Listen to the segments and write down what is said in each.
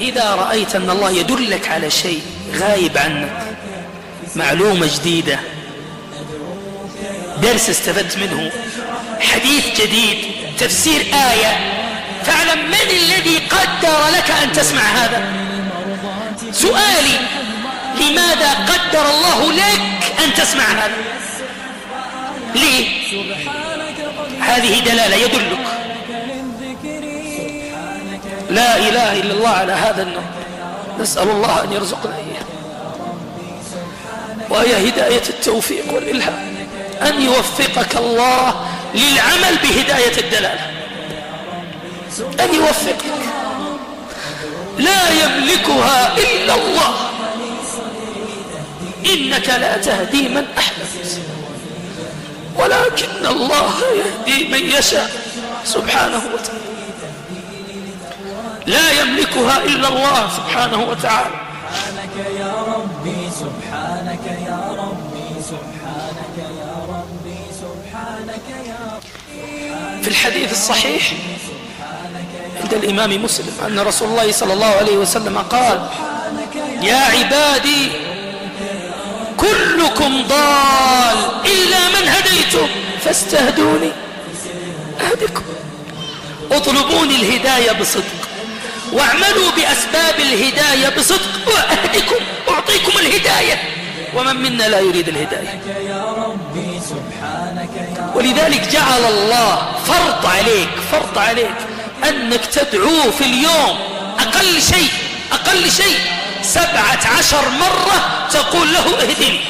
إذا رأيت أن الله يدلك على شيء غايب عنك معلومة جديدة درس استفدت منه حديث جديد تفسير آية فاعلم من الذي قدر لك أن تسمع هذا؟ سؤالي لماذا قدر الله لك أن تسمع هذا؟ ليه؟ هذه دلالة يدلك. لا إله إلا الله على هذا النوع. نسأل الله أن يرزقنا إياه. وهي هداية التوفيق والإلهام. أن يوفقك الله للعمل بهداية الدلالة. أن يوفقك. لا يملكها إلا الله. إنك لا تهدي من أحببت. ولكن الله يهدي من يشاء. سبحانه وتعالى. لا يملكها إلا الله سبحانه وتعالى. سبحانك يا ربي سبحانك يا ربي سبحانك يا ربي سبحانك يا ربي. في الحديث الصحيح عند الإمام مسلم أن رسول الله صلى الله عليه وسلم قال يا عبادي كلكم ضال إلا من هديتم فاستهدوني أهدكم اطلبوني الهداية بصدق. واعملوا بأسباب الهداية بصدق. وأهدكم أعطيكم الهداية. ومن منا لا يريد الهداية؟ ولذلك جعل الله فرض عليك فرض عليك أنك تدعوه في اليوم أقل شيء أقل شيء. سبعة عشر مرة تقول له اهدني.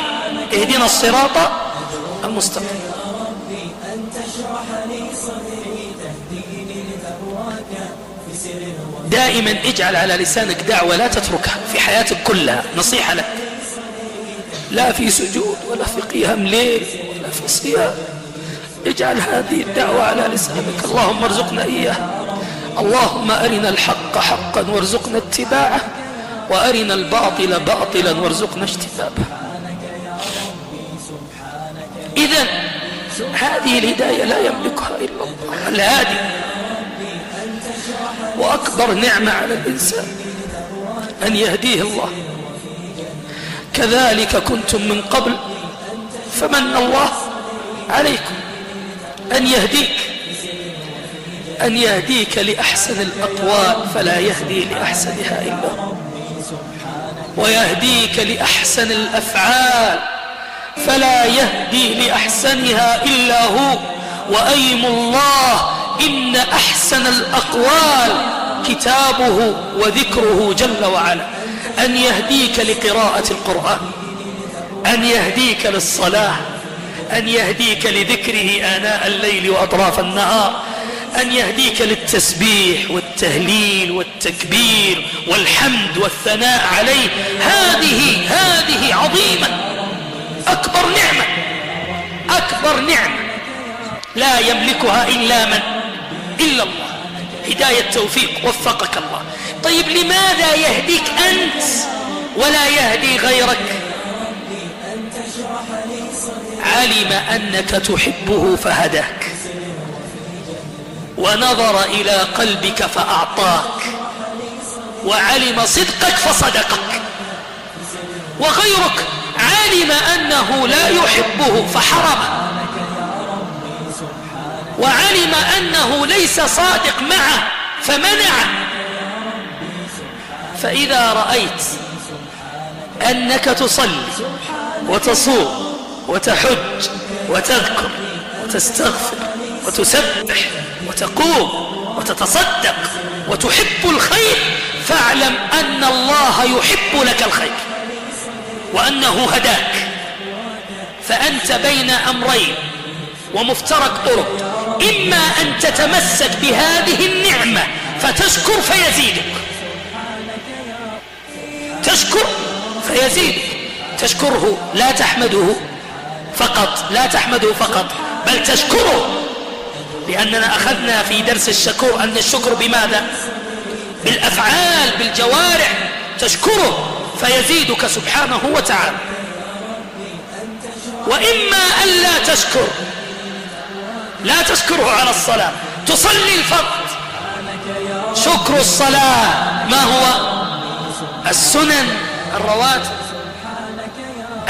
اهدنا الصراط المستقيم. دائما اجعل على لسانك دعوة لا تتركها في حياتك كلها نصيحة لك. لا في سجود ولا في قيام ليل ولا في صيام. اجعل هذه الدعوة على لسانك. اللهم ارزقنا إياها. اللهم أرنا الحق حقا وارزقنا اتباعه وأرنا الباطل باطلا وارزقنا اجتنابه. إذا هذه الهداية لا يملكها إلا الله. الهادي. وأكبر نعمة على الإنسان أن يهديه الله. كذلك كنتم من قبل فمن الله عليكم أن يهديك أن يهديك لأحسن الأقوال فلا يهدي لأحسنها إلا هو. ويهديك لأحسن الأفعال فلا يهدي لأحسنها إلا هو. وأيم الله إن أحسن الأقوال كتابه وذكره جل وعلا. أن يهديك لقراءة القرآن أن يهديك للصلاة أن يهديك لذكره آناء الليل وأطراف النهار أن يهديك للتسبيح والتهليل والتكبير والحمد والثناء عليه. هذه هذه عظيمة أكبر نعمة أكبر نعمة لا يملكها إلا من؟ إلا الله. هداية توفيق وفقك الله. طيب لماذا يهديك أنت ولا يهدي غيرك؟ علم أنك تحبه فهداك. ونظر إلى قلبك فأعطاك. وعلم صدقك فصدقك. وغيرك علم أنه لا يحبه فحرمه وعلم أنه ليس صادق معه فمنعه فإذا رأيت أنك تصلي وتصوم وتحج وتذكر وتستغفر وتسبح وتقوم وتتصدق وتحب الخير فاعلم أن الله يحب لك الخير وأنه هداك. فأنت بين أمرين ومفترق طرق إما أن تتمسك بهذه النعمة فتشكر فيزيدك. تشكر فيزيدك. تشكره لا تحمده فقط لا تحمده فقط بل تشكره. لأننا أخذنا في درس الشكور أن الشكر بماذا؟ بالأفعال بالجوارح. تشكره فيزيدك سبحانه وتعالى. وإما ألا تشكر لا تشكره على الصلاة. تصلي الفرض الصلاة. ما هو؟ السنن الرواتب.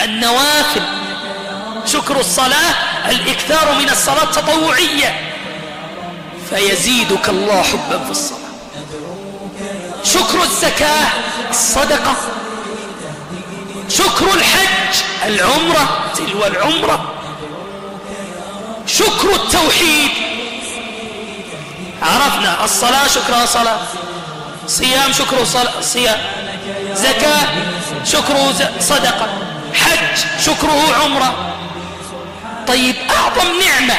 النوافل. شكر الصلاة. الإكثار من الصلاة التطوعية فيزيدك الله حبا في الصلاة. شكر الزكاة الصدقة. شكر الحج العمرة تلو العمرة. شكر التوحيد. عرفنا الصلاة شكرها صلاة. صيام شكره صيام. زكاة شكره صدقة. حج شكره عمرة. طيب أعظم نعمة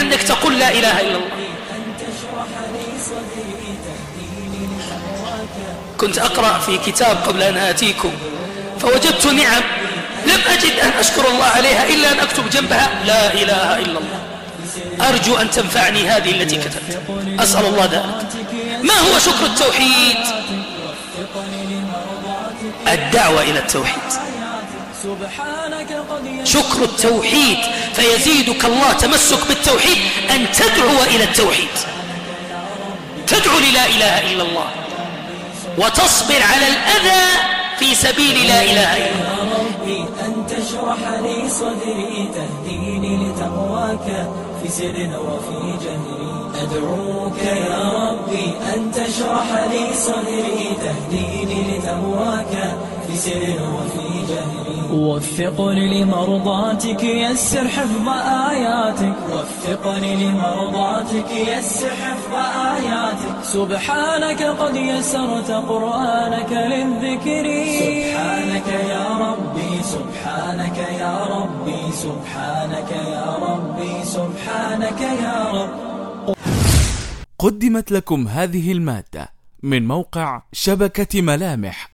أنك تقول لا إله إلا الله. كنت أقرأ في كتاب قبل أن آتيكم فوجدت نعم لم أجد أن أشكر الله عليها إلا أن أكتب جنبها لا إله إلا الله. أرجو أن تنفعني هذه التي كتبت. أسأل الله ذلك. ما هو شكر التوحيد؟ الدعوة إلى التوحيد. شكر التوحيد فيزيدك الله تمسك بالتوحيد أن تدعو إلى التوحيد. تدعو للا إله إلا الله. وتصبر على الأذى في سبيل لا إله إلا الله. أن تشرح لي صدري تهديني لتقواك في سر وفي جهري. أدعوك يا ربي أن تشرح لي صدري تهديني لتقواك وفقني لمرضاتك يسر حفظ آياتك. وفقني لمرضاتك يسر حفظ آياتك. سبحانك قد يسرت قرآنك للذكر. سبحانك يا ربي سبحانك يا ربي سبحانك يا ربي سبحانك يا رب. قدمت لكم هذه المادة من موقع شبكة ملامح.